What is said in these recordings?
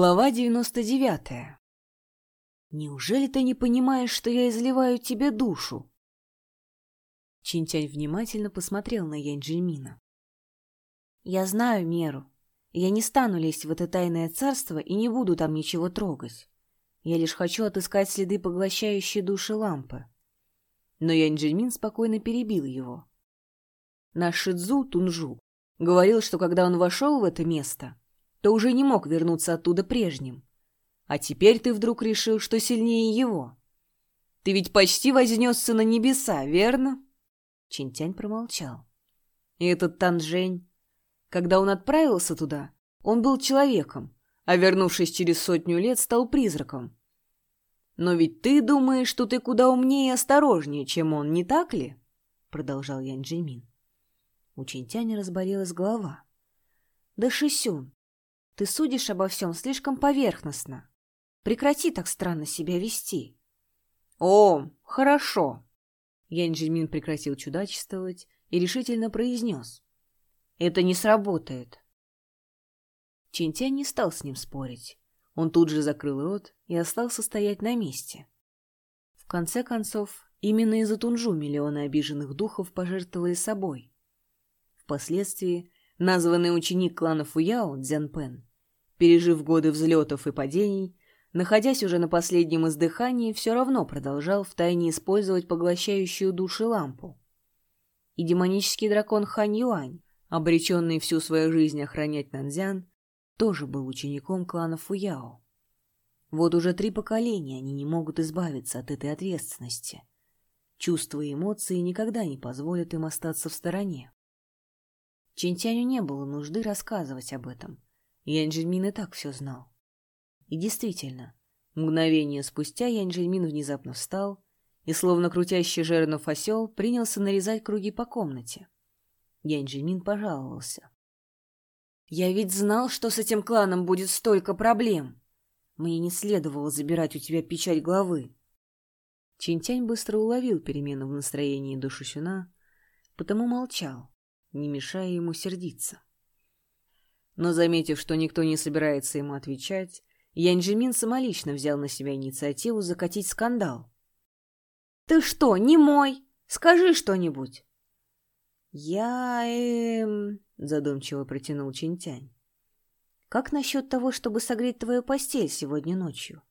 Глава 99. Неужели ты не понимаешь, что я изливаю тебе душу? Чинтянь внимательно посмотрел на Янь Джельмина. Я знаю меру. Я не стану лезть в это тайное царство и не буду там ничего трогать. Я лишь хочу отыскать следы поглощающей души лампы. Но Янь Джельмин спокойно перебил его. Наш Шидзу Тунжу говорил, что когда он вошел в это место, то уже не мог вернуться оттуда прежним. А теперь ты вдруг решил, что сильнее его. Ты ведь почти вознесся на небеса, верно? Чинтянь промолчал. И этот Танжень, когда он отправился туда, он был человеком, а вернувшись через сотню лет, стал призраком. Но ведь ты думаешь, что ты куда умнее и осторожнее, чем он, не так ли? Продолжал Ян Джимин. У Чинтяня разболелась голова. Да Шисюн, ты судишь обо всем слишком поверхностно. Прекрати так странно себя вести. О, хорошо. Ян Джимин прекратил чудачествовать и решительно произнес. Это не сработает. Чинтянь не стал с ним спорить. Он тут же закрыл рот и остался стоять на месте. В конце концов, именно из-за Тунжу миллионы обиженных духов пожертвовали собой. Впоследствии названный ученик клана Фуяо, Дзянпен, пережив годы взлетов и падений, находясь уже на последнем издыхании, все равно продолжал втайне использовать поглощающую души лампу. И демонический дракон Хань Юань, обреченный всю свою жизнь охранять Нанзян, тоже был учеником клана Фуяо. Вот уже три поколения они не могут избавиться от этой ответственности. Чувства и эмоции никогда не позволят им остаться в стороне. Чинтяню не было нужды рассказывать об этом — Янджельмин и так все знал. И действительно, мгновение спустя Янджельмин внезапно встал и, словно крутящий жернов осел, принялся нарезать круги по комнате. Янджельмин пожаловался. «Я ведь знал, что с этим кланом будет столько проблем. Мне не следовало забирать у тебя печать главы». Чинтянь быстро уловил перемену в настроении Душусюна, потому молчал, не мешая ему сердиться но, заметив, что никто не собирается ему отвечать, Янджимин самолично взял на себя инициативу закатить скандал. «Ты что, не мой? Скажи что-нибудь!» «Я... эм...» — задумчиво протянул Чинтянь. «Как насчет того, чтобы согреть твою постель сегодня ночью?»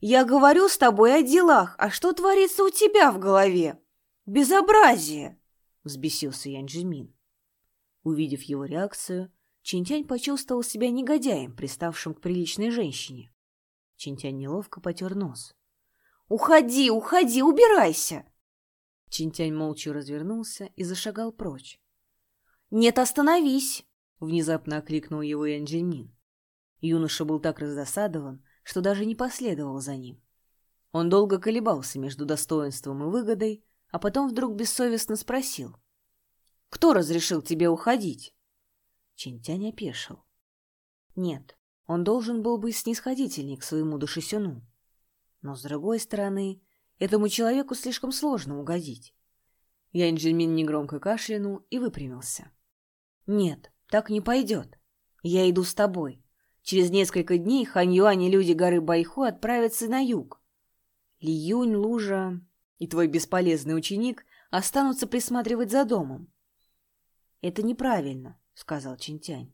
«Я говорю с тобой о делах, а что творится у тебя в голове? Безобразие!» — взбесился Янджимин. Увидев его реакцию, Чинтянь почувствовал себя негодяем, приставшим к приличной женщине. Чинтянь неловко потер нос. «Уходи, уходи, убирайся!» Чинтянь молча развернулся и зашагал прочь. «Нет, остановись!» — внезапно окликнул его Янджельмин. Юноша был так раздосадован, что даже не последовал за ним. Он долго колебался между достоинством и выгодой, а потом вдруг бессовестно спросил. «Кто разрешил тебе уходить?» Чинтянь опешил. Нет, он должен был быть снисходительней к своему душесюну. Но, с другой стороны, этому человеку слишком сложно угодить. Янь-Джельмин негромко кашлянул и выпрямился. «Нет, так не пойдет. Я иду с тобой. Через несколько дней Хань-Юань и люди горы Байху отправятся на юг. Ли-Юнь, Лужа и твой бесполезный ученик останутся присматривать за домом. Это неправильно сказал Чинтянь.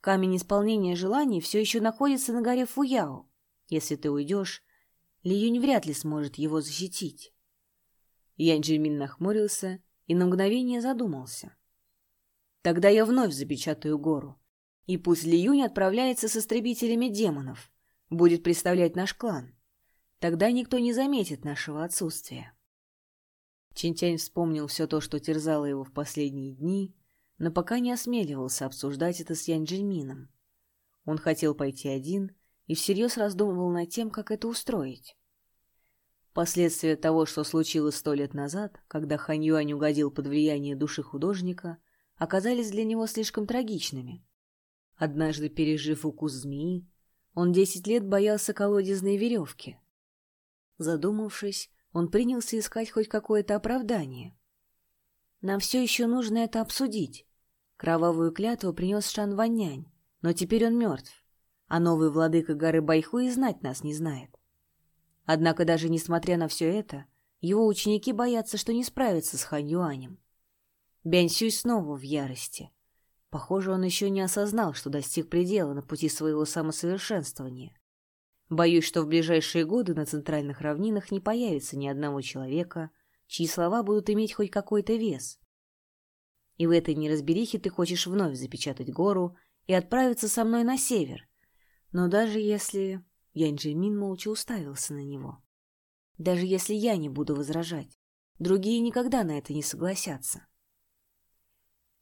Камень исполнения желаний все еще находится на горе Фуяо. Если ты уйдешь, Ли Юнь вряд ли сможет его защитить. Янь Джимин нахмурился и на мгновение задумался. Тогда я вновь запечатаю гору, и пусть Ли Юнь отправляется с истребителями демонов, будет представлять наш клан. Тогда никто не заметит нашего отсутствия. Чинтянь вспомнил все то, что терзало его в последние дни, но пока не осмеливался обсуждать это с Янь Он хотел пойти один и всерьез раздумывал над тем, как это устроить. Последствия того, что случилось сто лет назад, когда Хань Юань угодил под влияние души художника, оказались для него слишком трагичными. Однажды пережив укус змеи, он десять лет боялся колодезной веревки. Задумавшись, он принялся искать хоть какое-то оправдание. Нам все еще нужно это обсудить. Кровавую клятву принес Шан Ваннянь, но теперь он мертв. а новый владыка горы Байху и знать нас не знает. Однако даже несмотря на все это, его ученики боятся, что не справятся с Хань Юанем. Бянь Сюй снова в ярости. Похоже, он еще не осознал, что достиг предела на пути своего самосовершенствования. Боюсь, что в ближайшие годы на центральных равнинах не появится ни одного человека, чьи слова будут иметь хоть какой-то вес. И в этой неразберихе ты хочешь вновь запечатать гору и отправиться со мной на север. Но даже если... Янь Джимин молча уставился на него. Даже если я не буду возражать, другие никогда на это не согласятся.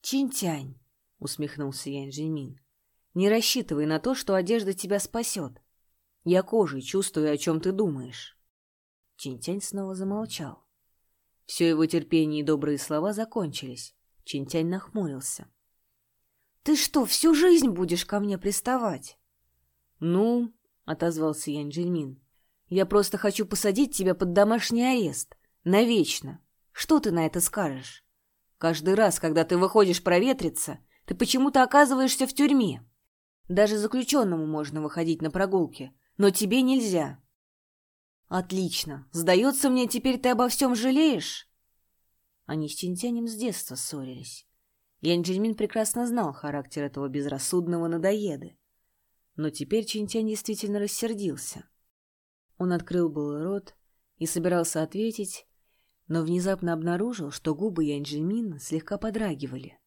«Чинтянь», — усмехнулся Янь Джимин, — «не рассчитывай на то, что одежда тебя спасет. Я кожей чувствую, о чем ты думаешь». Чинтянь снова замолчал. Все его терпение и добрые слова закончились. Чинтянь нахмурился. «Ты что, всю жизнь будешь ко мне приставать?» «Ну», — отозвался Янь Джельмин, — «я просто хочу посадить тебя под домашний арест. Навечно. Что ты на это скажешь? Каждый раз, когда ты выходишь проветриться, ты почему-то оказываешься в тюрьме. Даже заключенному можно выходить на прогулки, но тебе нельзя». «Отлично. Сдается мне, теперь ты обо всем жалеешь?» Они с Чинтянем с детства ссорились. Ян Джельмин прекрасно знал характер этого безрассудного надоеды. Но теперь Чинтянь действительно рассердился. Он открыл был рот и собирался ответить, но внезапно обнаружил, что губы Ян слегка подрагивали.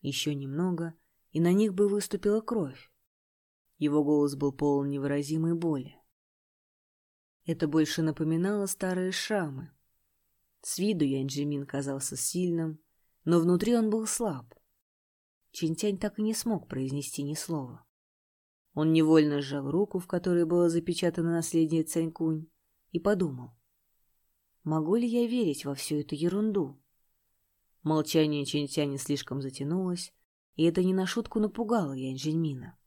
Еще немного, и на них бы выступила кровь. Его голос был полон невыразимой боли. Это больше напоминало старые шрамы, с виду Янджимин казался сильным, но внутри он был слаб. Чинтянь так и не смог произнести ни слова. Он невольно сжал руку, в которой было запечатано наследие Цанькунь, и подумал, могу ли я верить во всю эту ерунду? Молчание Чинтяня слишком затянулось, и это не на шутку напугало Янджельмина.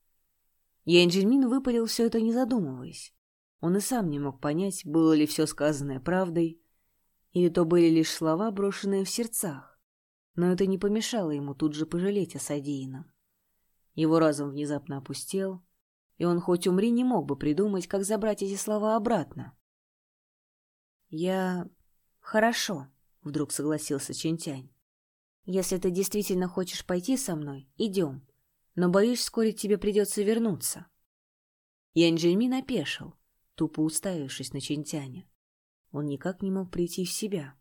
Янджельмин выпалил все это, не задумываясь. Он и сам не мог понять, было ли все сказанное правдой, или то были лишь слова, брошенные в сердцах. Но это не помешало ему тут же пожалеть о содеянном. Его разум внезапно опустел, и он хоть умри не мог бы придумать, как забрать эти слова обратно. «Я... хорошо», — вдруг согласился Чентянь. «Если ты действительно хочешь пойти со мной, идем. Но, боюсь, вскоре тебе придется вернуться». Янь опешил, тупо уставившись на Чентяня. Он никак не мог прийти в себя.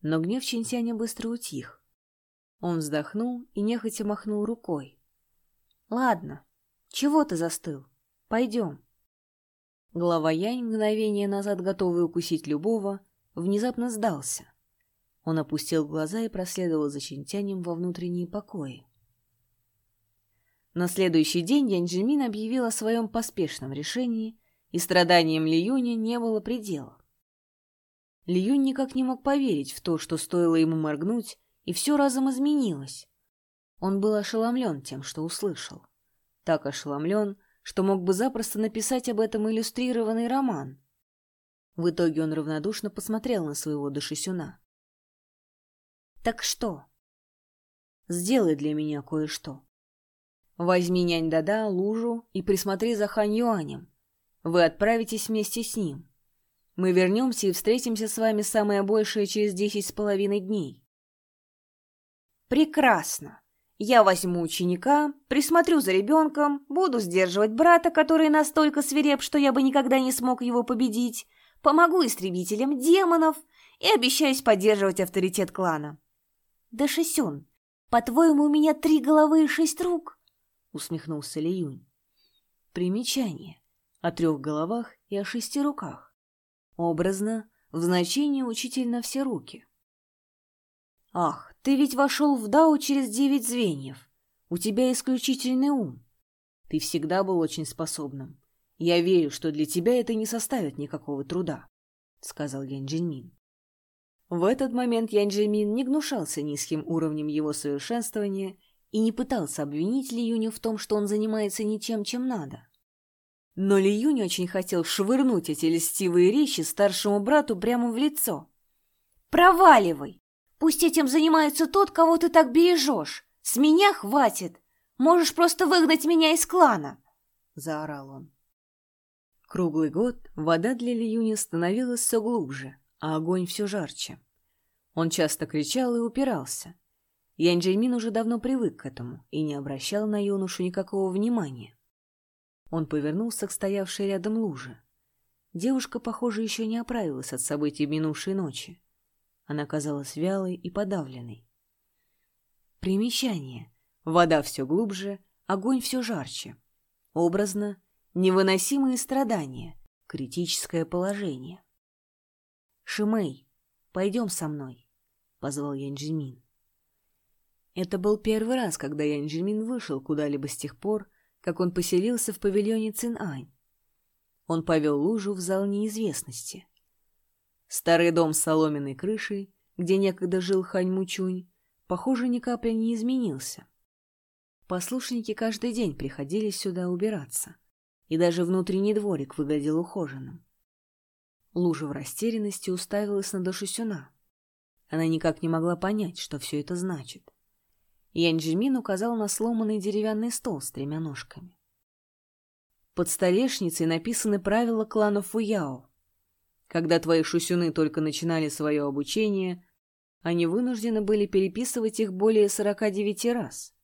Но гнев Чинтяня быстро утих. Он вздохнул и нехотя махнул рукой. «Ладно, чего ты застыл? Пойдем». Глава Янь, мгновение назад готовый укусить любого, внезапно сдался. Он опустил глаза и проследовал за Чинтянем во внутренние покои. На следующий день Янь Джимин объявил о своем поспешном решении, и страданиям Ли Юня не было предела. Льюнь никак не мог поверить в то, что стоило ему моргнуть, и все разом изменилось. Он был ошеломлен тем, что услышал. Так ошеломлен, что мог бы запросто написать об этом иллюстрированный роман. В итоге он равнодушно посмотрел на своего Дашисюна. «Так что?» «Сделай для меня кое-что. Возьми нянь-дада, лужу и присмотри за Хань Юанем. Вы отправитесь вместе с ним. Мы вернемся и встретимся с вами самое большее через десять с половиной дней. Прекрасно. Я возьму ученика, присмотрю за ребенком, буду сдерживать брата, который настолько свиреп, что я бы никогда не смог его победить, помогу истребителям демонов и обещаюсь поддерживать авторитет клана. Да, Шисюн, по-твоему, у меня три головы и шесть рук? Усмехнулся Ли. Примечание. О трех головах и о шести руках. Образно, в значении учитель на все руки. «Ах, ты ведь вошел в Дао через девять звеньев. У тебя исключительный ум. Ты всегда был очень способным. Я верю, что для тебя это не составит никакого труда», — сказал Ян Джинмин. В этот момент Ян Джинмин не гнушался низким уровнем его совершенствования и не пытался обвинить Ли Юню в том, что он занимается не тем, чем надо. Но Ли Юнь очень хотел швырнуть эти льстивые речи старшему брату прямо в лицо. «Проваливай! Пусть этим занимается тот, кого ты так бережешь. С меня хватит. Можешь просто выгнать меня из клана!» заорал он. Круглый год вода для Лиюня становилась все глубже, а огонь все жарче. Он часто кричал и упирался. Янь Джеймин уже давно привык к этому и не обращал на юношу никакого внимания. Он повернулся к стоявшей рядом луже. Девушка, похоже, еще не оправилась от событий минувшей ночи. Она казалась вялой и подавленной. Примечание. Вода все глубже, огонь все жарче. Образно, невыносимые страдания, критическое положение. «Шимэй, пойдем со мной», — позвал Янджимин. Это был первый раз, когда Янджимин вышел куда-либо с тех пор, как он поселился в павильоне Цинань. Он повел лужу в зал неизвестности. Старый дом с соломенной крышей, где некогда жил Хань Мучунь, похоже, ни капли не изменился. Послушники каждый день приходили сюда убираться, и даже внутренний дворик выглядел ухоженным. Лужа в растерянности уставилась на Дошисюна. Она никак не могла понять, что все это значит. Янь Джимин указал на сломанный деревянный стол с тремя ножками. Под столешницей написаны правила клана Фуяо. Когда твои шусюны только начинали свое обучение, они вынуждены были переписывать их более 49 раз.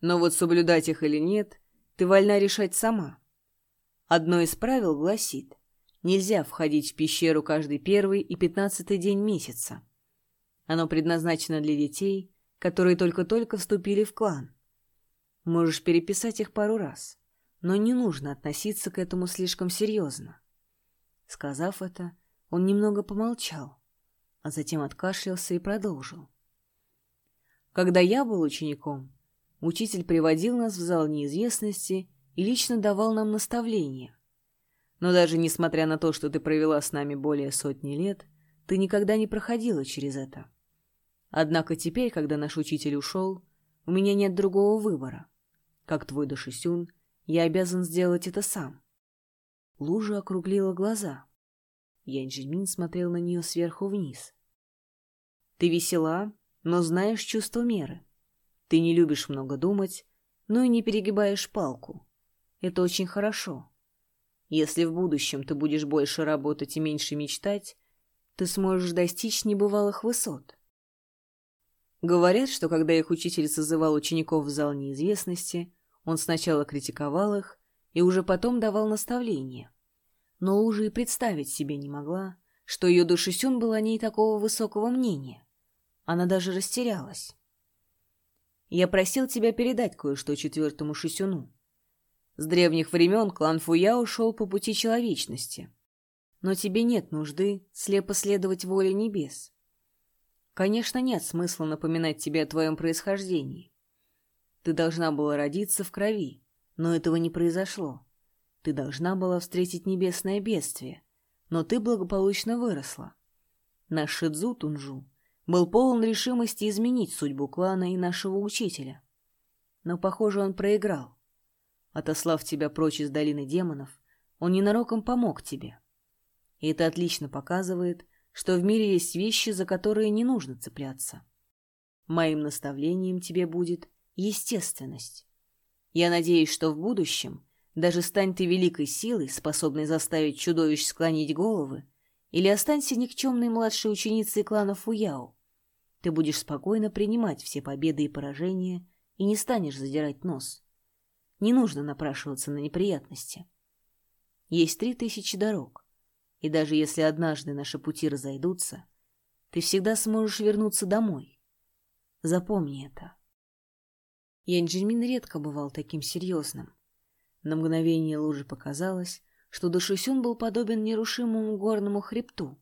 Но вот соблюдать их или нет, ты вольна решать сама. Одно из правил гласит, нельзя входить в пещеру каждый первый и пятнадцатый день месяца. Оно предназначено для детей, которые только-только вступили в клан. Можешь переписать их пару раз но не нужно относиться к этому слишком серьезно. Сказав это, он немного помолчал, а затем откашлялся и продолжил. Когда я был учеником, учитель приводил нас в зал неизвестности и лично давал нам наставления. Но даже несмотря на то, что ты провела с нами более сотни лет, ты никогда не проходила через это. Однако теперь, когда наш учитель ушел, у меня нет другого выбора. Как твой Дашисюн — я обязан сделать это сам. Лужа округлила глаза. Джимин смотрел на нее сверху вниз. Ты весела, но знаешь чувство меры. Ты не любишь много думать, но и не перегибаешь палку. Это очень хорошо. Если в будущем ты будешь больше работать и меньше мечтать, ты сможешь достичь небывалых высот. Говорят, что когда их учитель созывал учеников в зал неизвестности, он сначала критиковал их и уже потом давал наставления. Но Лужа и представить себе не могла, что ее Душисюн был о ней такого высокого мнения. Она даже растерялась. «Я просил тебя передать кое-что четвертому Шисюну. С древних времен клан Фуя ушел по пути человечности. Но тебе нет нужды слепо следовать воле небес. Конечно, нет смысла напоминать тебе о твоем происхождении. Ты должна была родиться в крови, но этого не произошло. Ты должна была встретить небесное бедствие, но ты благополучно выросла. Наш Шидзу Тунжу был полон решимости изменить судьбу клана и нашего учителя. Но, похоже, он проиграл. Отослав тебя прочь из долины демонов, он ненароком помог тебе. И это отлично показывает, что в мире есть вещи, за которые не нужно цепляться. Моим наставлением тебе будет естественность. Я надеюсь, что в будущем, даже стань ты великой силой, способной заставить чудовищ склонить головы, или останься никчемной младшей ученицей клана Фуяо, ты будешь спокойно принимать все победы и поражения и не станешь задирать нос. Не нужно напрашиваться на неприятности. Есть три тысячи дорог, и даже если однажды наши пути разойдутся, ты всегда сможешь вернуться домой. Запомни это. Янджимин редко бывал таким серьезным. На мгновение Луже показалось, что Дашусюн был подобен нерушимому горному хребту.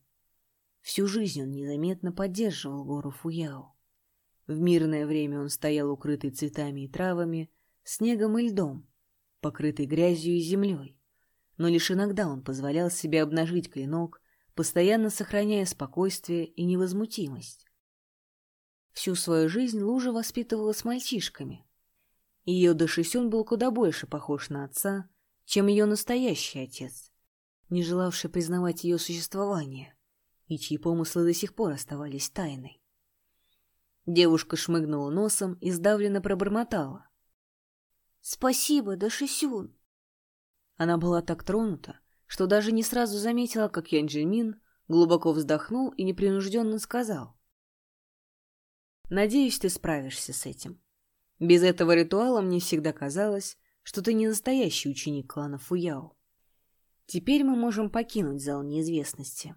Всю жизнь он незаметно поддерживал гору Фуяо. В мирное время он стоял укрытый цветами и травами, снегом и льдом, покрытый грязью и землей. Но лишь иногда он позволял себе обнажить клинок, постоянно сохраняя спокойствие и невозмутимость. Всю свою жизнь Лужа воспитывала с мальчишками — ее Дашисюн был куда больше похож на отца, чем ее настоящий отец, не желавший признавать ее существование, и чьи помыслы до сих пор оставались тайной. Девушка шмыгнула носом и сдавленно пробормотала. — Спасибо, Дашисюн. Она была так тронута, что даже не сразу заметила, как Ян Джимин глубоко вздохнул и непринужденно сказал. «Надеюсь, ты справишься с этим. Без этого ритуала мне всегда казалось, что ты не настоящий ученик клана Фуяо. Теперь мы можем покинуть зал неизвестности.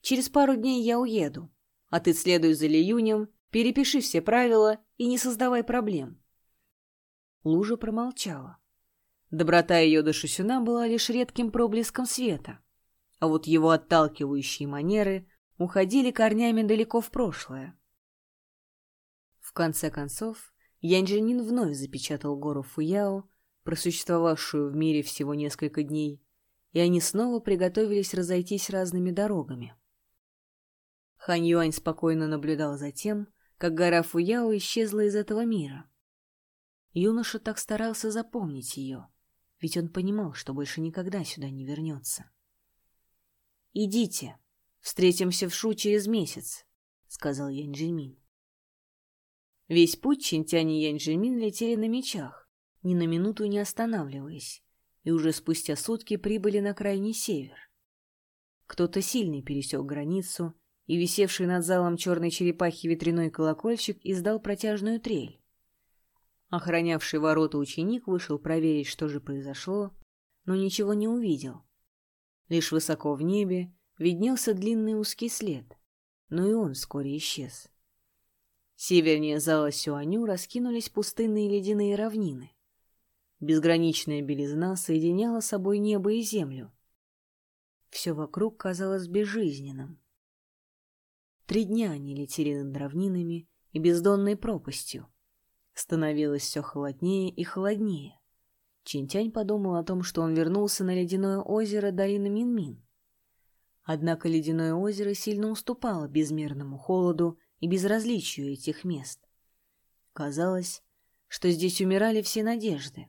Через пару дней я уеду, а ты следуй за Лиюнем, перепиши все правила и не создавай проблем. Лужа промолчала. Доброта ее до Шусюна была лишь редким проблеском света, а вот его отталкивающие манеры уходили корнями далеко в прошлое. В конце концов, Янджинин вновь запечатал гору Фуяо, просуществовавшую в мире всего несколько дней, и они снова приготовились разойтись разными дорогами. Хань Юань спокойно наблюдал за тем, как гора Фуяо исчезла из этого мира. Юноша так старался запомнить ее, ведь он понимал, что больше никогда сюда не вернется. «Идите, встретимся в Шу через месяц», — сказал Янь Джимин. Весь путь Чинтянь и Янь Джимин летели на мечах, ни на минуту не останавливаясь, и уже спустя сутки прибыли на крайний север. Кто-то сильный пересек границу и висевший над залом черной черепахи ветряной колокольчик издал протяжную трель. Охранявший ворота ученик вышел проверить, что же произошло, но ничего не увидел. Лишь высоко в небе виднелся длинный узкий след, но и он вскоре исчез. Севернее зала Сюаню раскинулись пустынные ледяные равнины. Безграничная белизна соединяла собой небо и землю. Все вокруг казалось безжизненным. Три дня они летели над равнинами и бездонной пропастью. Становилось все холоднее и холоднее. Чинтянь подумал о том, что он вернулся на ледяное озеро долины Минмин. Однако ледяное озеро сильно уступало безмерному холоду и безразличию этих мест. Казалось, что здесь умирали все надежды.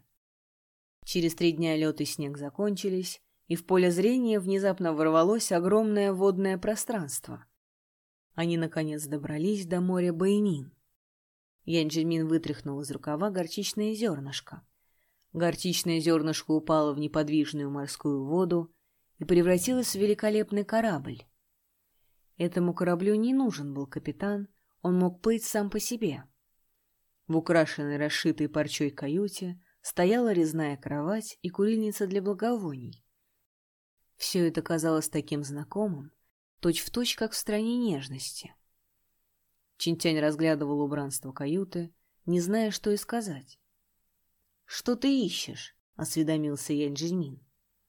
Через три дня лед и снег закончились, и в поле зрения внезапно ворвалось огромное водное пространство. Они, наконец, добрались до моря Баймин. Янджельмин вытряхнул из рукава горчичное зернышко. Горчичное зернышко упало в неподвижную морскую воду и превратилось в великолепный корабль. Этому кораблю не нужен был капитан, он мог плыть сам по себе. В украшенной расшитой парчой каюте стояла резная кровать и курильница для благовоний. Все это казалось таким знакомым, точь-в-точь, точь, как в стране нежности. Чинтянь разглядывал убранство каюты, не зная, что и сказать. — Что ты ищешь? — осведомился Янь Джимин.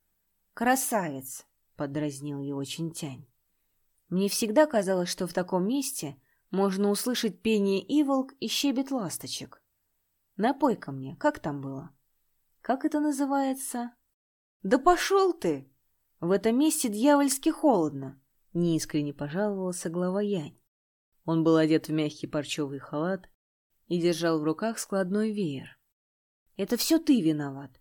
— Красавец! — подразнил его Чинтянь. — Мне всегда казалось, что в таком месте можно услышать пение иволк и щебет ласточек. Напой-ка мне, как там было? Как это называется? — Да пошел ты! В этом месте дьявольски холодно. Неискренне пожаловался глава Янь. Он был одет в мягкий парчевый халат и держал в руках складной веер. «Это все ты виноват.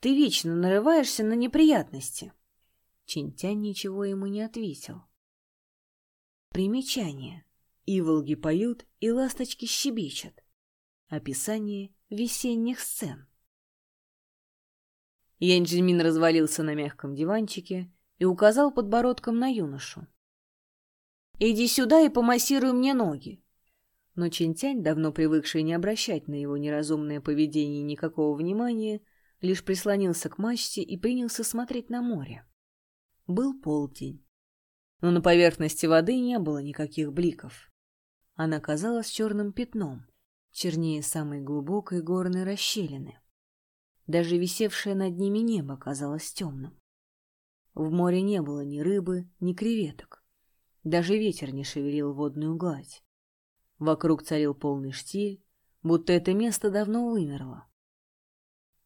Ты вечно нарываешься на неприятности». Чинтянь ничего ему не ответил. Примечание. Иволги поют и ласточки щебечут. Описание весенних сцен. Янджимин развалился на мягком диванчике и указал подбородком на юношу. «Иди сюда и помассируй мне ноги». Но Чинтянь, давно привыкший не обращать на его неразумное поведение никакого внимания, лишь прислонился к мачте и принялся смотреть на море. Был полдень. Но на поверхности воды не было никаких бликов. Она казалась черным пятном, чернее самой глубокой горной расщелины. Даже висевшее над ними небо казалось темным. В море не было ни рыбы, ни креветок. Даже ветер не шевелил водную гладь. Вокруг царил полный штиль, будто это место давно вымерло.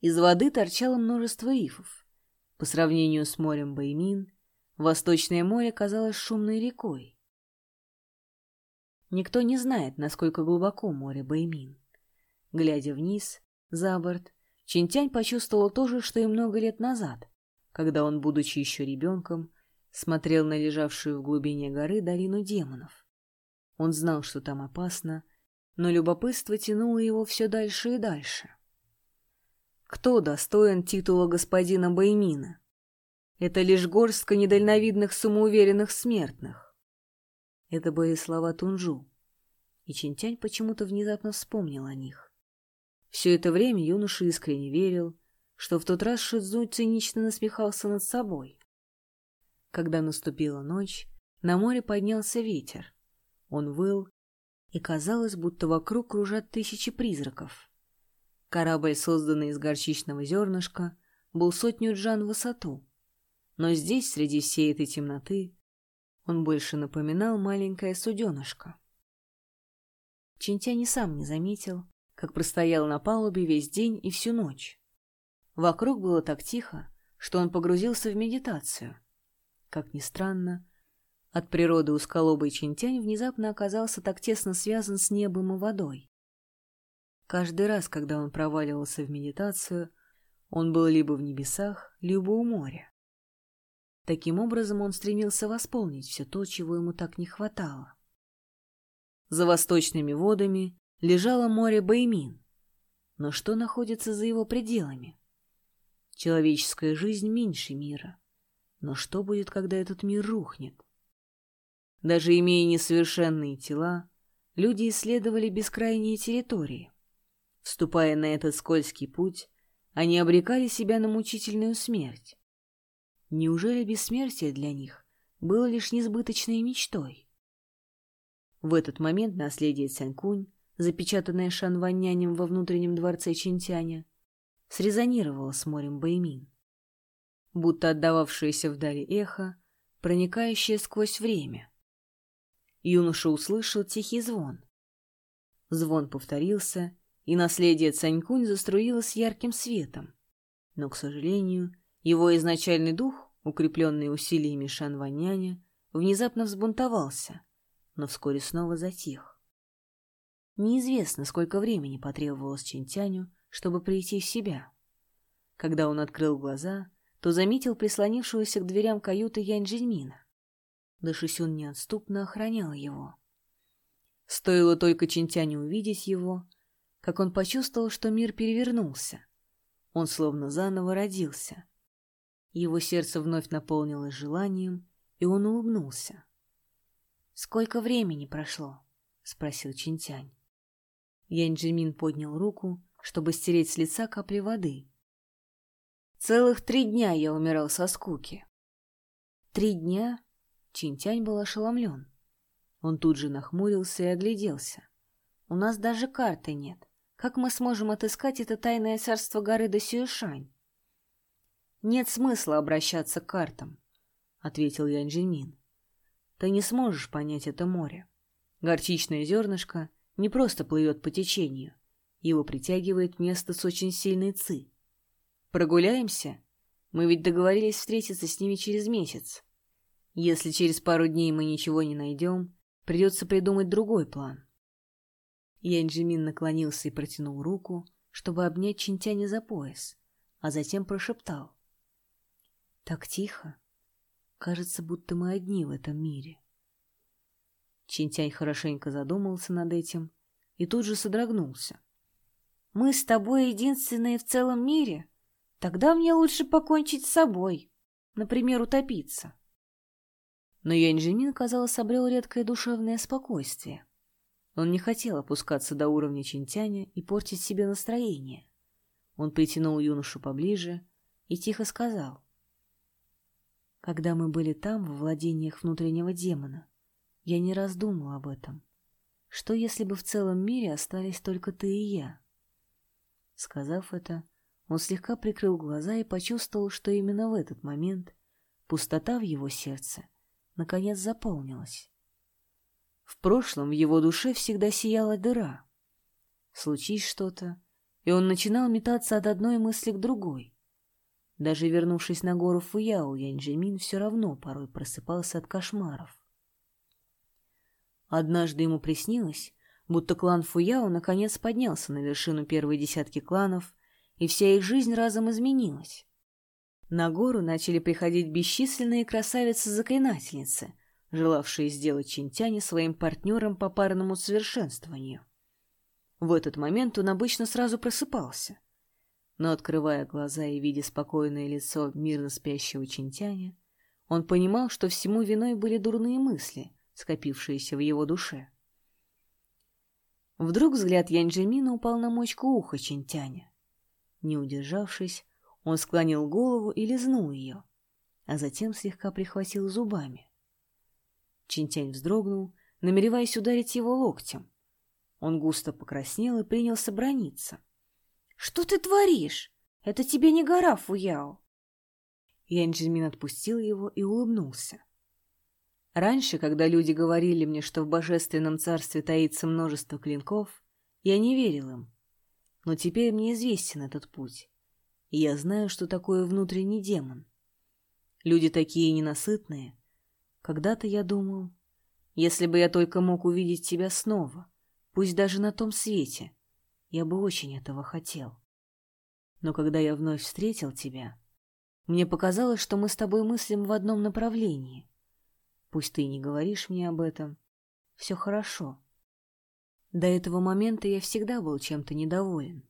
Из воды торчало множество рифов. По сравнению с морем Баймин, Восточное море казалось шумной рекой. Никто не знает, насколько глубоко море Баймин. Глядя вниз, за борт, Чинтянь почувствовал то же, что и много лет назад — когда он, будучи еще ребенком, смотрел на лежавшую в глубине горы долину демонов. Он знал, что там опасно, но любопытство тянуло его все дальше и дальше. Кто достоин титула господина Баймина? Это лишь горстка недальновидных самоуверенных смертных. Это были слова Тунжу, и Чинтянь почему-то внезапно вспомнил о них. Все это время юноша искренне верил, что в тот раз Шидзу цинично насмехался над собой. Когда наступила ночь, на море поднялся ветер. Он выл, и казалось, будто вокруг кружат тысячи призраков. Корабль, созданный из горчичного зернышка, был сотню джан в высоту. Но здесь, среди всей этой темноты, он больше напоминал маленькое суденышко. Чинтя сам не заметил, как простоял на палубе весь день и всю ночь. Вокруг было так тихо, что он погрузился в медитацию. Как ни странно, от природы узколобый Чинтянь внезапно оказался так тесно связан с небом и водой. Каждый раз, когда он проваливался в медитацию, он был либо в небесах, либо у моря. Таким образом он стремился восполнить все то, чего ему так не хватало. За восточными водами лежало море Баймин. Но что находится за его пределами? Человеческая жизнь меньше мира. Но что будет, когда этот мир рухнет? Даже имея несовершенные тела, люди исследовали бескрайние территории. Вступая на этот скользкий путь, они обрекали себя на мучительную смерть. Неужели бессмертие для них было лишь несбыточной мечтой? В этот момент наследие Цянькунь запечатанная Шанваннянем во внутреннем дворце Чинтяня, срезонировала с морем Баймин, будто отдававшееся вдали эхо, проникающее сквозь время. Юноша услышал тихий звон. Звон повторился, и наследие Цанькунь заструилось ярким светом. Но, к сожалению, его изначальный дух, укрепленный усилиями Шанваняня, внезапно взбунтовался, но вскоре снова затих. Неизвестно, сколько времени потребовалось Чинтяню, чтобы прийти в себя. Когда он открыл глаза, то заметил прислонившегося к дверям каюты Янь Джиньмина. Дашисюн неотступно охранял его. Стоило только Чинтяню увидеть его, как он почувствовал, что мир перевернулся. Он словно заново родился. Его сердце вновь наполнилось желанием, и он улыбнулся. «Сколько времени прошло?» — спросил Чинтянь. Янь поднял руку, чтобы стереть с лица капли воды. Целых три дня я умирал со скуки. Три дня? Чинтянь был ошеломлен. Он тут же нахмурился и огляделся. У нас даже карты нет. Как мы сможем отыскать это тайное царство горы Досюэшань? Нет смысла обращаться к картам, — ответил Янь Ты не сможешь понять это море. Горчичное зернышко не просто плывет по течению. Его притягивает место с очень сильной ци. Прогуляемся? Мы ведь договорились встретиться с ними через месяц. Если через пару дней мы ничего не найдем, придется придумать другой план. Янджимин наклонился и протянул руку, чтобы обнять Чинтяня за пояс, а затем прошептал. Так тихо. Кажется, будто мы одни в этом мире. Чинтянь хорошенько задумался над этим и тут же содрогнулся. «Мы с тобой единственные в целом мире? Тогда мне лучше покончить с собой, например, утопиться». Но Янь казалось, обрел редкое душевное спокойствие. Он не хотел опускаться до уровня Чинтяня и портить себе настроение. Он притянул юношу поближе и тихо сказал. «Когда мы были там, во владениях внутреннего демона, я не раз думал об этом. Что, если бы в целом мире остались только ты и я? Сказав это, он слегка прикрыл глаза и почувствовал, что именно в этот момент пустота в его сердце наконец заполнилась. В прошлом в его душе всегда сияла дыра. Случись что-то, и он начинал метаться от одной мысли к другой. Даже вернувшись на гору Фуяо, Янь все равно порой просыпался от кошмаров. Однажды ему приснилось, будто клан Фуяо наконец поднялся на вершину первой десятки кланов, и вся их жизнь разом изменилась. На гору начали приходить бесчисленные красавицы-заклинательницы, желавшие сделать Чинтяне своим партнером по парному совершенствованию. В этот момент он обычно сразу просыпался. но, открывая глаза и видя спокойное лицо мирно спящего Чинтяня, он понимал, что всему виной были дурные мысли, скопившиеся в его душе. Вдруг взгляд Янджимина упал на мочку уха Чинтяня. Не удержавшись, он склонил голову и лизнул ее, а затем слегка прихватил зубами. Чинтянь вздрогнул, намереваясь ударить его локтем. Он густо покраснел и принялся брониться. — Что ты творишь? Это тебе не гора, Фуяо. Янджимин отпустил его и улыбнулся. Раньше, когда люди говорили мне, что в божественном царстве таится множество клинков, я не верил им. Но теперь мне известен этот путь, и я знаю, что такое внутренний демон. Люди такие ненасытные. Когда-то я думал, если бы я только мог увидеть тебя снова, пусть даже на том свете, я бы очень этого хотел. Но когда я вновь встретил тебя, мне показалось, что мы с тобой мыслим в одном направлении — Пусть ты не говоришь мне об этом. Все хорошо. До этого момента я всегда был чем-то недоволен.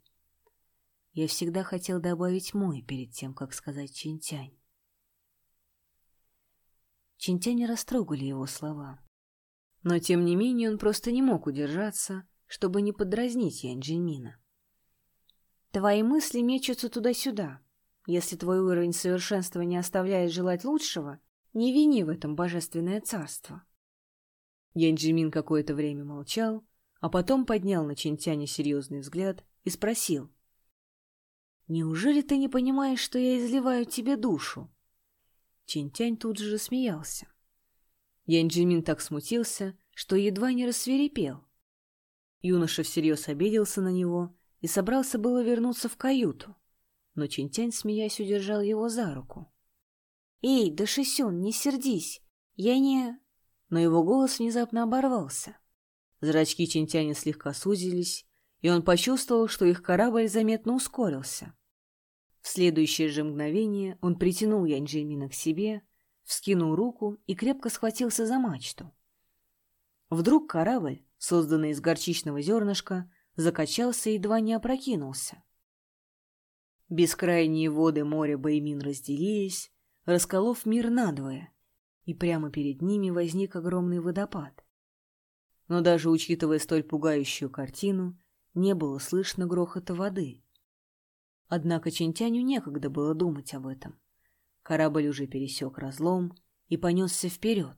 Я всегда хотел добавить «мой» перед тем, как сказать «Чинтянь». Чинтянь растрогали его слова. Но, тем не менее, он просто не мог удержаться, чтобы не подразнить Янь «Твои мысли мечутся туда-сюда. Если твой уровень совершенства не оставляет желать лучшего, не вини в этом божественное царство. Янджимин какое-то время молчал, а потом поднял на Чинтяне серьезный взгляд и спросил. «Неужели ты не понимаешь, что я изливаю тебе душу?» Чинтянь тут же рассмеялся. Янджимин так смутился, что едва не рассверепел. Юноша всерьез обиделся на него и собрался было вернуться в каюту, но Чинтянь, смеясь, удержал его за руку. «Эй, да Шисюн, не сердись! Я не...» Но его голос внезапно оборвался. Зрачки Чинтяня слегка сузились, и он почувствовал, что их корабль заметно ускорился. В следующее же мгновение он притянул Янь-Джеймина к себе, вскинул руку и крепко схватился за мачту. Вдруг корабль, созданный из горчичного зернышка, закачался и едва не опрокинулся. Бескрайние воды моря Баймин разделились, расколов мир надвое, и прямо перед ними возник огромный водопад. Но даже учитывая столь пугающую картину, не было слышно грохота воды. Однако Чинтяню некогда было думать об этом. Корабль уже пересек разлом и понесся вперед.